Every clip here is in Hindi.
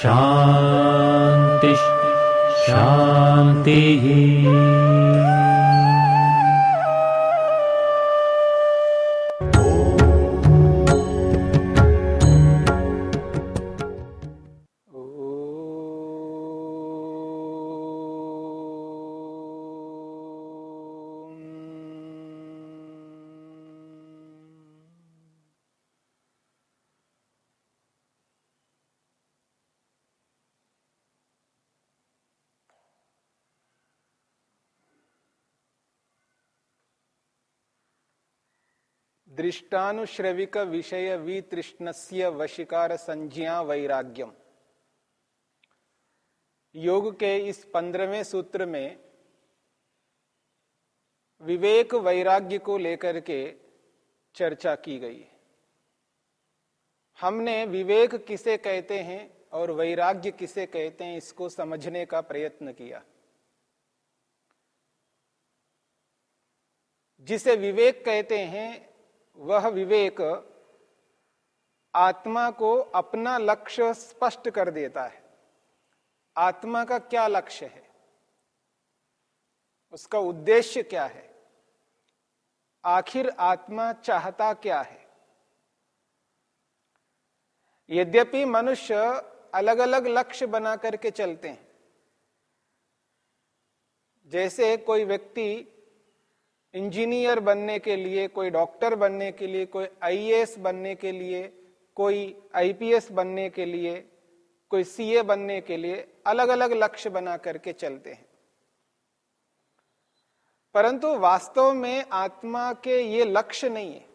शान्तिः शान्तिः दृष्टानुश्रविक विषय वितृष्णस्य वशिकार संज्ञा वैराग्यम। योग के इस पंद्रहवें सूत्र में विवेक वैराग्य को लेकर के चर्चा की गई हमने विवेक किसे कहते हैं और वैराग्य किसे कहते हैं इसको समझने का प्रयत्न किया। जिसे विवेक कहते हैं वह विवेक आत्मा को अपना लक्ष्य स्पष्ट कर देता है। आत्मा का क्या लक्ष्य है? उसका उद्देश्य क्या है? आखिर आत्मा चाहता क्या है? यद्यपि मनुष्य अलग अलग लक्ष्य बना करके चलते हैं, जैसे कोई व्यक्ति इंजीनियर बनने के लिए, कोई डॉक्टर बनने के लिए, कोई आईएएस बनने के लिए, कोई आईपीएस बनने के लिए, कोई सीए बनने के लिए अलग अलग लक्ष्य बना करके चलते हैं। परंतु वास्तव में आत्मा के ये लक्ष्य नहीं है।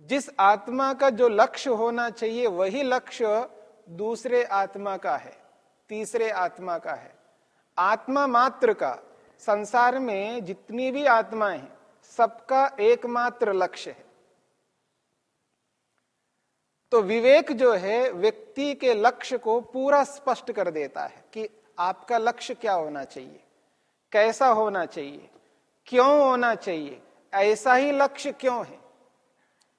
जिस आत्मा का जो लक्ष्य होना चाहिए, वही लक्ष्य दूसरे आत्मा का है, तीसरे आत्मा का है। आत्मा मात्र का, संसार में जितनी भी आत्माएँ हैं, सबका एकमात्र लक्ष्य है। तो विवेक जो है, व्यक्ति के लक्ष्य को पूरा स्पष्ट कर देता है कि आपका लक्ष्य क्या होना चाहिए, कैसा होना चाहिए, क्यों होना चाहिए, ऐसा ही लक्ष्य क्यों है?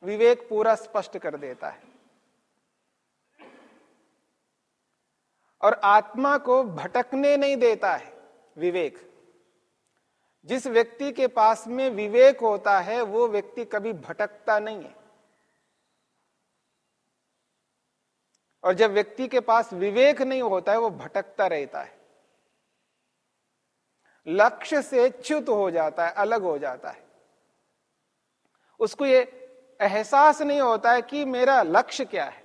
विवेक पूरा स्पष्ट कर देता है। और आत्मा को भटकने नहीं देता है विवेक। जिस व्यक्ति के पास में विवेक होता है, वो व्यक्ति कभी भटकता नहीं है। और जब व्यक्ति के पास विवेक नहीं होता है, वो भटकता रहता है। लक्ष्य से च्युत हो जाता है, अलग हो जाता है। उसको ये एहसास नहीं होता है कि मेरा लक्ष्य क्या है।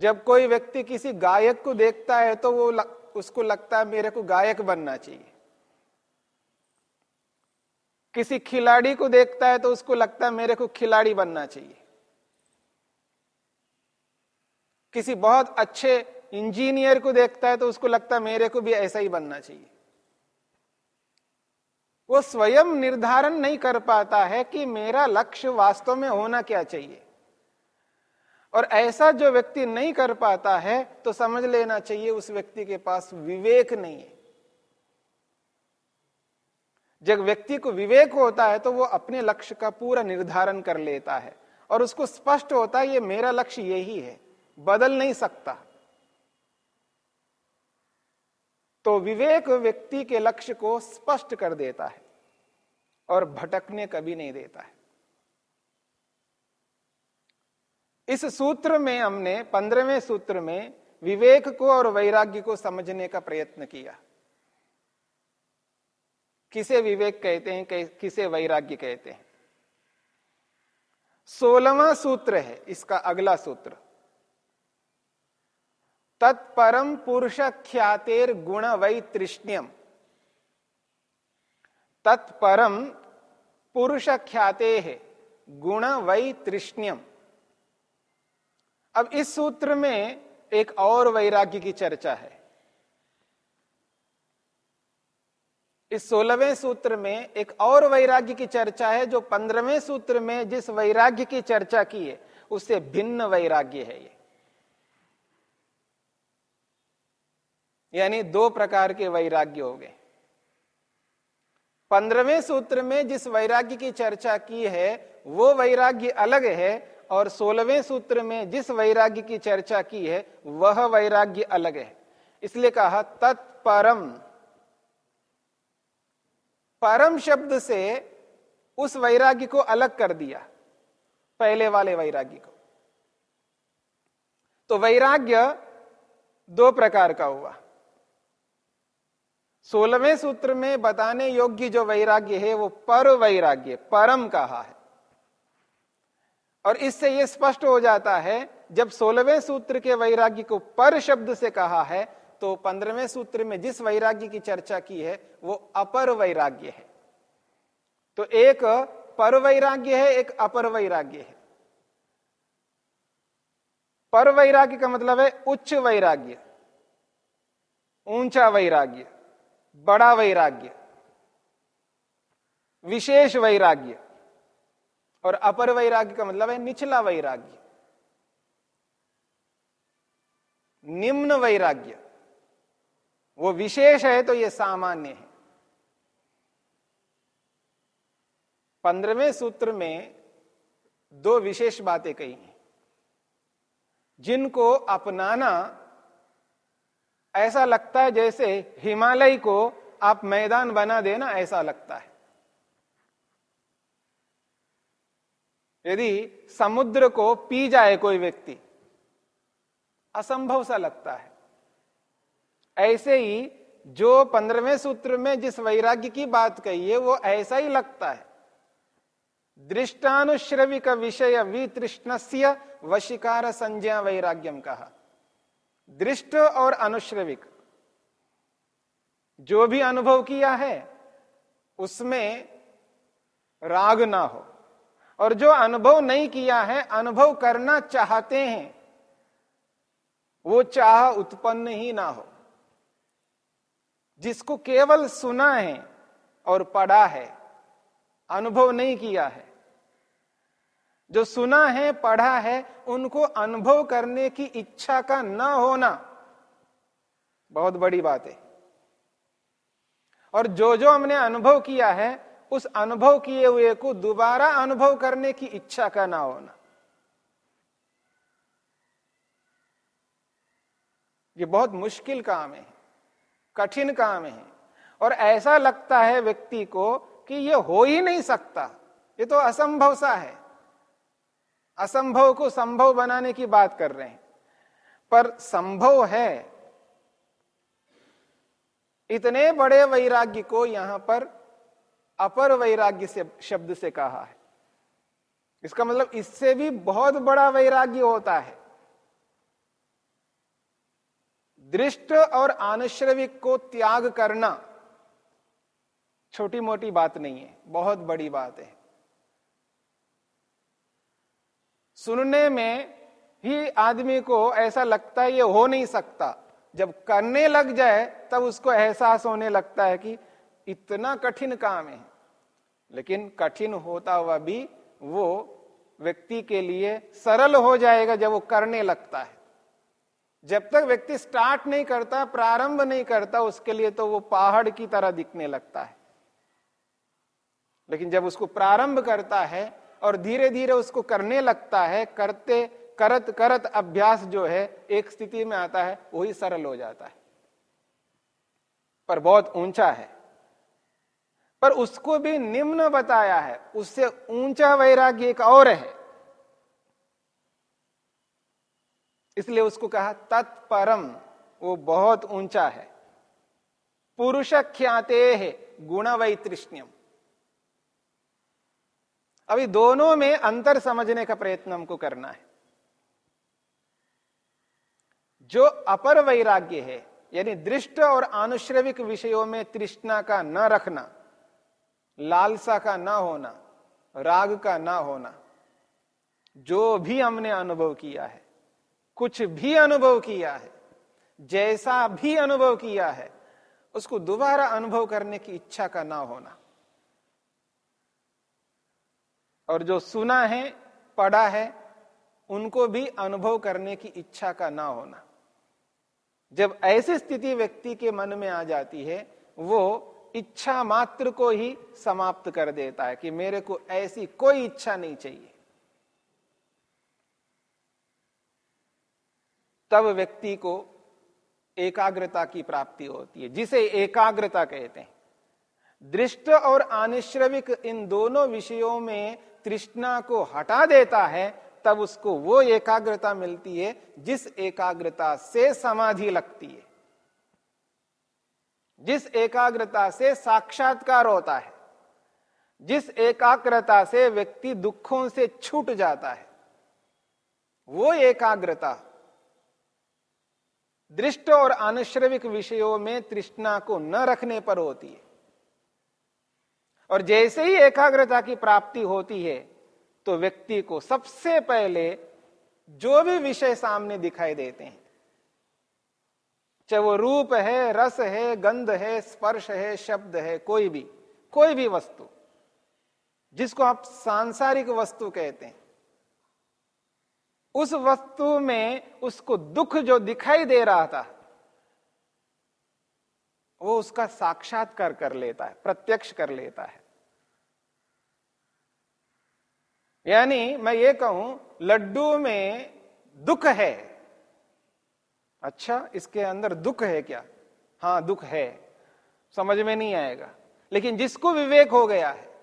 जब कोई व्यक्ति किसी गायक को देखता है तो वो लग, उसको लगता है मेरे को गायक बनना चाहिए। किसी खिलाड़ी को देखता है तो उसको लगता है मेरे को खिलाड़ी बनना चाहिए। किसी बहुत अच्छे इंजीनियर को देखता है तो उसको लगता है मेरे को भी ऐसा ही बनना चाहिए। वो स्वयं निर्धारण नहीं कर पाता है कि मेरा लक्ष्य वास्तव में होना क्या चाहिए। और ऐसा जो व्यक्ति नहीं कर पाता है तो समझ लेना चाहिए उस व्यक्ति के पास विवेक नहीं है। जब व्यक्ति को विवेक होता है तो वो अपने लक्ष्य का पूरा निर्धारण कर लेता है और उसको स्पष्ट होता है, ये मेरा लक्ष्य यही है, बदल नहीं सकता। तो विवेक व्यक्ति के लक्ष्य को स्पष्ट कर देता है और भटकने कभी नहीं देता है। इस सूत्र में हमने, पंद्रहवें सूत्र में विवेक को और वैराग्य को समझने का प्रयत्न किया। किसे विवेक कहते हैं किसे वैराग्य कहते हैं? सोलवा सूत्र है, इसका अगला सूत्र। तत्परम पुरुष ख्यातेर गुण वै तृष्ण्यम। तत्परम पुरुष ख्याते है, गुण वै तृष्ण्यम। अब इस सूत्र में एक और वैराग्य की चर्चा है। इस सोलहवें सूत्र में एक और वैराग्य की चर्चा है, जो पंद्रहवें सूत्र में जिस वैराग्य की चर्चा की है, उससे भिन्न वैराग्य है ये। यानी दो प्रकार के वैराग्य हो गए। पंद्रहवें सूत्र में जिस वैराग्य की चर्चा की है, वो वैराग्य अलग है और सोलहवें सूत्र में जिस वैराग्य की चर्चा की है, वह वैराग्य अलग है। इसलिए कहा, तत्परम। परम शब्द से उस वैराग्य को अलग कर दिया, पहले वाले वैराग्य को। तो वैराग्य दो प्रकार का हुआ। सोलहवें सूत्र में बताने योग्य जो वैराग्य है, वो पर वैराग्य, परम कहा है। और इससे यह स्पष्ट हो जाता है, जब सोलहवें सूत्र के वैराग्य को पर शब्द से कहा है तो पंद्रहवें सूत्र में जिस वैराग्य की चर्चा की है, वो अपर वैराग्य है। तो एक पर वैराग्य है, एक अपर वैराग्य है। पर वैराग्य का मतलब है उच्च वैराग्य, ऊँचा वैराग्य, बड़ा वैराग्य, विशेष वैराग्य। और अपर वैराग्य का मतलब है निचला वैराग्य। निम्न वैराग्य। वो विशेष है तो ये सामान्य है। पंद्रहवें सूत्र में दो विशेष बातें कही हैं। जिनको अपनाना ऐसा लगता है जैसे हिमालय को आप मैदान बना देना ऐसा लगता है। यदि समुद्र को पी जाए कोई व्यक्ति, असंभव सा लगता है। ऐसे ही जो पंद्रहवें सूत्र में जिस वैराग्य की बात कही है, वो ऐसा ही लगता है। दृष्टानुश्रविक विषय वितृष्णस्य वशिकार संज्ञा वैराग्यम कहा। दृष्ट और अनुश्रविक, जो भी अनुभव किया है, उसमें राग ना हो। और जो अनुभव नहीं किया है, अनुभव करना चाहते हैं, वो चाह उत्पन्न ही ना हो। जिसको केवल सुना है और पढ़ा है, अनुभव नहीं किया है, जो सुना है, पढ़ा है, उनको अनुभव करने की इच्छा का न होना, बहुत बड़ी बात है। और जो जो हमने अनुभव किया है उस अनुभव किए हुए को दोबारा अनुभव करने की इच्छा का ना होना। ये बहुत मुश्किल काम है, कठिन काम है। और ऐसा लगता है व्यक्ति को कि ये हो ही नहीं सकता। ये तो असंभव सा है। असंभव को संभव बनाने की बात कर रहे हैं। पर संभव है। इतने बड़े वैराग्य को यहाँ पर अपर वैराग्य से शब्द से कहा है। इसका मतलब इससे भी बहुत बड़ा वैराग्य होता है। दृष्ट और आनुश्रविक को त्याग करना छोटी मोटी बात नहीं है, बहुत बड़ी बात है। सुनने में ही आदमी को ऐसा लगता है ये हो नहीं सकता। जब करने लग जाए, तब उसको एहसास होने लगता है कि इतना कठिन काम है। लेकिन कठिन होता हुआ भी वो व्यक्ति के लिए सरल हो जाएगा जब वो करने लगता है। जब तक व्यक्ति स्टार्ट नहीं करता, प्रारंभ नहीं करता, उसके लिए तो वो पहाड़ की तरह दिखने लगता है। लेकिन जब उसको प्रारंभ करता है और धीरे धीरे उसको करने लगता है, करते, करत करत अभ्यास जो है, एक स्थिति में आता है, वही सरल हो जाता है। पर बहुत ऊँचा है। पर उसको भी निम्न बताया है। उससे ऊँचा वैराग्य एक और है। इसलिए उसको कहा, तत्परम। वो बहुत ऊँचा है। पुरुष ख्याते है गुण वैतृष्ण्यम अभी दोनों में अंतर समझने का प्रयत्न हमको करना है। जो अपर वैराग्य है, यानी दृष्ट और आनुश्रविक विषयों में तृष्णा का न रखना लालसा का ना होना, राग का ना होना, जो भी हमने अनुभव किया है, कुछ भी अनुभव किया है, जैसा भी अनुभव किया है, उसको दोबारा अनुभव करने की इच्छा का ना होना। और जो सुना है, पढ़ा है, उनको भी अनुभव करने की इच्छा का ना होना। जब ऐसी स्थिति व्यक्ति के मन में आ जाती है, वो इच्छा मात्र को ही समाप्त कर देता है कि मेरे को ऐसी कोई इच्छा नहीं चाहिए। तब व्यक्ति को एकाग्रता की प्राप्ति होती है, जिसे एकाग्रता कहते हैं। दृष्ट और आनिश्रविक इन दोनों विषयों में तृष्णा को हटा देता है, तब उसको वो एकाग्रता मिलती है, जिस एकाग्रता से समाधि लगती है। जिस एकाग्रता से साक्षात्कार होता है, जिस एकाग्रता से व्यक्ति दुखों से छूट जाता है, वो एकाग्रता दृष्ट और अनुश्रविक विषयों में तृष्णा को न रखने पर होती है। और जैसे ही एकाग्रता की प्राप्ति होती है तो व्यक्ति को सबसे पहले जो भी विषय सामने दिखाई देते हैं चाहे वो रूप है, रस है, गंध है, स्पर्श है, शब्द है, कोई भी कोई भी वस्तु, जिसको आप सांसारिक वस्तु कहते हैं, उस वस्तु में उसको दुख जो दिखाई दे रहा था, वो उसका साक्षात्कार कर लेता है, प्रत्यक्ष कर लेता है। यानी मैं ये कहूँ, लड्डू में दुख है अच्छा इसके अंदर दुख है क्या? हाँ दुख है। समझ में नहीं आएगा। लेकिन जिसको विवेक हो गया है,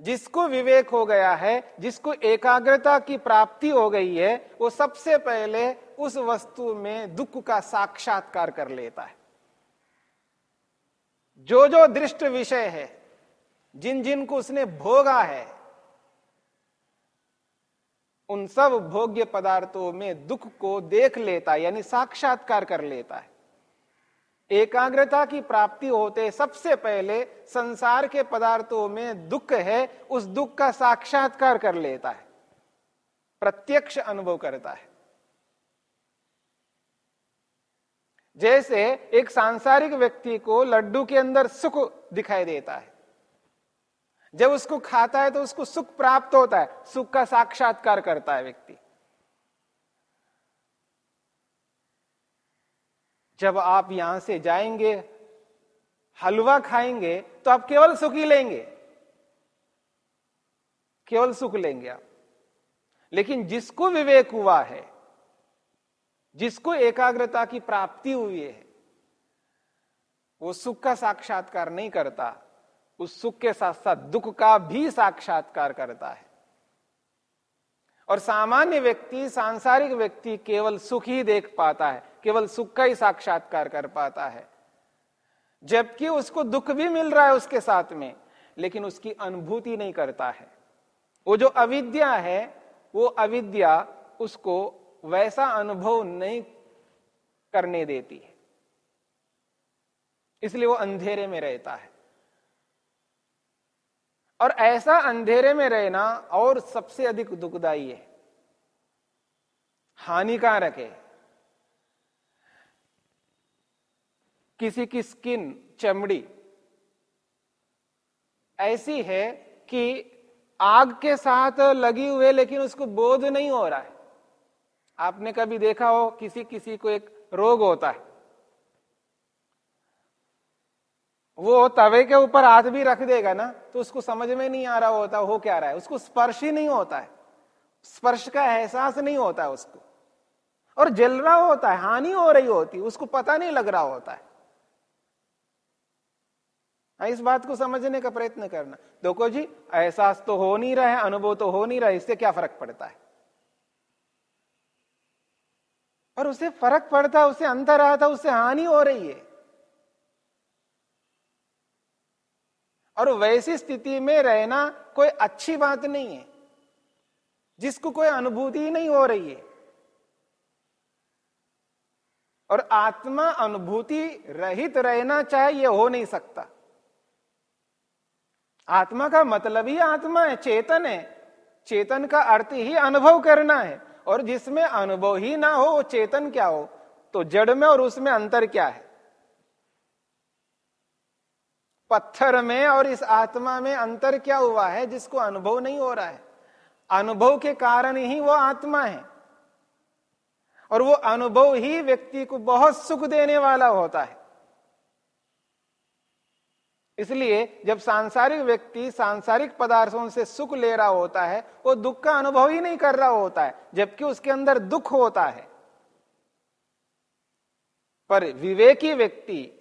जिसको विवेक हो गया है, जिसको एकाग्रता की प्राप्ति हो गई है, वो सबसे पहले उस वस्तु में दुख का साक्षात्कार कर लेता है। जो जो दृष्ट विषय है जिन जिन को उसने भोगा है उन सब भोग्य पदार्थों में दुख को देख लेता है, यानी साक्षात्कार कर लेता है। एकाग्रता की प्राप्ति होते सबसे पहले संसार के पदार्थों में दुख है, उस दुख का साक्षात्कार कर लेता है। प्रत्यक्ष अनुभव करता है। जैसे एक सांसारिक व्यक्ति को लड्डू के अंदर सुख दिखाई देता है। जब उसको खाता है तो उसको सुख प्राप्त होता है, सुख का साक्षात्कार करता है व्यक्ति। जब आप यहाँ से जाएँगे, हलवा खाएँगे तो आप केवल सुख ही लेंगे। केवल सुख लेंगे आप। लेकिन जिसको विवेक हुआ है, जिसको एकाग्रता की प्राप्ति हुई है, वो सुख का साक्षात्कार नहीं करता। उस सुख के साथ साथ दुख का भी साक्षात्कार करता है। और सामान्य व्यक्ति, सांसारिक व्यक्ति केवल सुख ही देख पाता है, केवल सुख का ही साक्षात्कार कर पाता है। जबकि उसको दुख भी मिल रहा है उसके साथ में, लेकिन उसकी अनुभूति नहीं करता है। वो जो अविद्या है, वो अविद्या उसको वैसा अनुभव नहीं करने देती है। इसलिए वो अंधेरे में रहता है। और ऐसा अंधेरे में रहना और सबसे अधिक दुखदाई है। हानिकारक है। किसी की स्किन, चमड़ी ऐसी है कि आग के साथ लगी हुए लेकिन उसको बोध नहीं हो रहा है। आपने कभी देखा हो किसी किसी को एक रोग होता है। वो तवे के ऊपर हाथ भी रख देगा ना तो उसको समझ में नहीं आ रहा होता हो क्या रहा है। उसको स्पर्श ही नहीं होता है। स्पर्श का एहसास नहीं होता है उसको। और जल रहा होता है हानि हो रही होती उसको पता नहीं लग रहा होता है। हाँ, इस बात को समझने का प्रयत्न करना। देखो जी एहसास तो हो नहीं रहा है अनुभव तो हो नहीं रहा है इससे क्या फ़र्क पड़ता है? और उसे फ़र्क पड़ता है उसे अंतर आता है उससे हानि हो रही है। और वैसी स्थिति में रहना कोई अच्छी बात नहीं है। जिसको कोई अनुभूति नहीं हो रही है। और आत्मा अनुभूति रहित रहना चाहे ये हो नहीं सकता। आत्मा का मतलब ही आत्मा है, चेतन है। चेतन का अर्थ ही अनुभव करना है। और जिसमें अनुभव ही ना हो चेतन क्या हो? तो जड़ में और उसमें अंतर क्या है? पत्थर में और इस आत्मा में अंतर क्या हुआ है जिसको अनुभव नहीं हो रहा है? अनुभव के कारण ही वो आत्मा है। और वो अनुभव ही व्यक्ति को बहुत सुख देने वाला होता है। इसलिए जब सांसारिक व्यक्ति सांसारिक पदार्थों से सुख ले रहा होता है, वो दुख का अनुभव ही नहीं कर रहा होता है, जबकि उसके अंदर दुख होता है। पर विवेकी व्यक्ति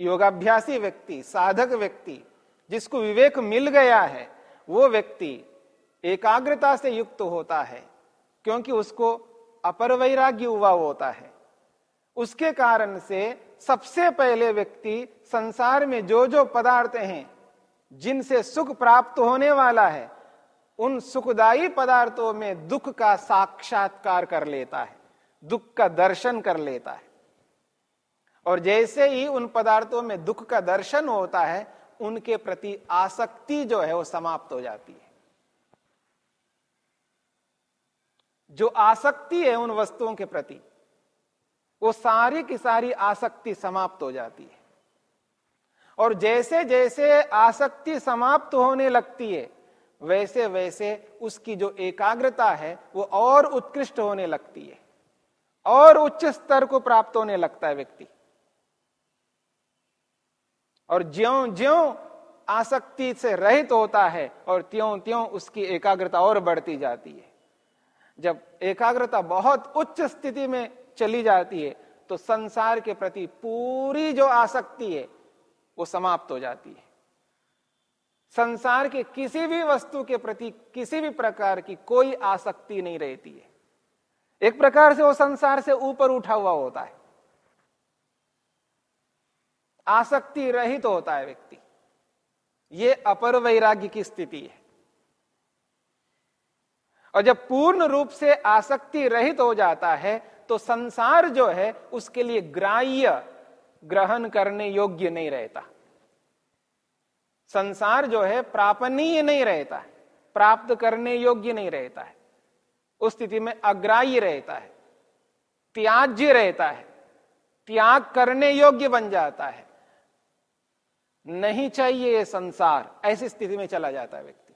योगाभ्यासी व्यक्ति, साधक व्यक्ति, जिसको विवेक मिल गया है, वो व्यक्ति एकाग्रता से युक्त होता है, क्योंकि उसको अपर वैराग्य हुआ होता है। उसके कारण से सबसे पहले व्यक्ति संसार में जो जो पदार्थ हैं, जिनसे सुख प्राप्त होने वाला है, उन सुखदायी पदार्थों में दुख का साक्षात्कार कर लेता है, दुख का दर्शन कर लेता है। और जैसे ही उन पदार्थों में दुख का दर्शन होता है, उनके प्रति आसक्ति जो है वो समाप्त हो जाती है। जो आसक्ति है उन वस्तुओं के प्रति, वो सारी की सारी आसक्ति समाप्त हो जाती है। और जैसे जैसे आसक्ति समाप्त होने लगती है, वैसे वैसे उसकी जो एकाग्रता है, वो और उत्कृष्ट होने लगती है, और उच्च स्तर को प्राप्त होने लगता है व्यक्ति। और ज्यो ज्यो आसक्ति से रहित होता है और त्यों त्यों उसकी एकाग्रता और बढ़ती जाती है। जब एकाग्रता बहुत उच्च स्थिति में चली जाती है तो संसार के प्रति पूरी जो आसक्ति है, वो समाप्त हो जाती है। संसार के किसी भी वस्तु के प्रति किसी भी प्रकार की कोई आसक्ति नहीं रहती है। एक प्रकार से वो संसार से ऊपर उठा हुआ होता है। आसक्ति रहित तो होता है व्यक्ति। ये अपर वैराग्य की स्थिति है। और जब पूर्ण रूप से आसक्ति रहित तो हो जाता है तो संसार जो है, उसके लिए ग्राह्य ग्रहण करने योग्य नहीं रहता। संसार जो है, प्रापणीय नहीं रहता है। प्राप्त करने योग्य नहीं रहता है। उस स्थिति में अग्राह्य रहता है। त्याज्य रहता है। त्याग करने योग्य बन जाता है। नहीं चाहिए संसार। ऐसी स्थिति में चला जाता है व्यक्ति।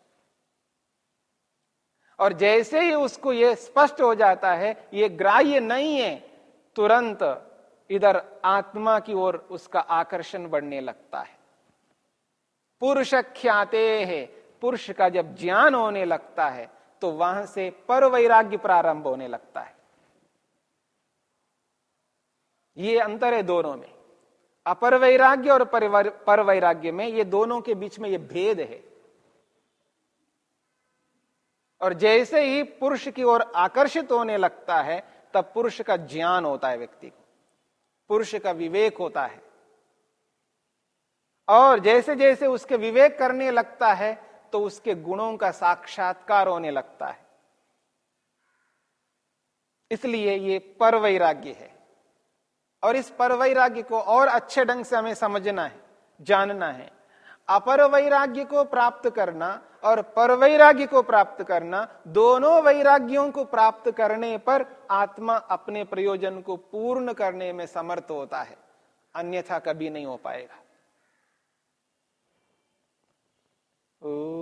और जैसे ही उसको ये स्पष्ट हो जाता है, ये ग्राह्य नहीं है, तुरंत इधर आत्मा की ओर उसका आकर्षण बढ़ने लगता है। पुरुष ख्याते है। पुरुष का जब ज्ञान होने लगता है तो वहाँ से पर वैराग्य प्रारंभ होने लगता है। ये अंतर है दोनों में। अपर वैराग्य और पर वैराग्य में ये दोनों के बीच में ये भेद है। और जैसे ही पुरुष की ओर आकर्षित होने लगता है, तब पुरुष का ज्ञान होता है व्यक्ति को। पुरुष का विवेक होता है। और जैसे जैसे उसके विवेक करने लगता है तो उसके गुणों का साक्षात्कार होने लगता है। इसलिए ये पर वैराग्य है। और इस पर वैराग्य को और अच्छे ढंग से हमें समझना है, जानना है। अपर वैराग्य को प्राप्त करना और पर वैराग्य को प्राप्त करना, दोनों वैराग्यों को प्राप्त करने पर आत्मा अपने प्रयोजन को पूर्ण करने में समर्थ होता है। अन्यथा कभी नहीं हो पाएगा। ओ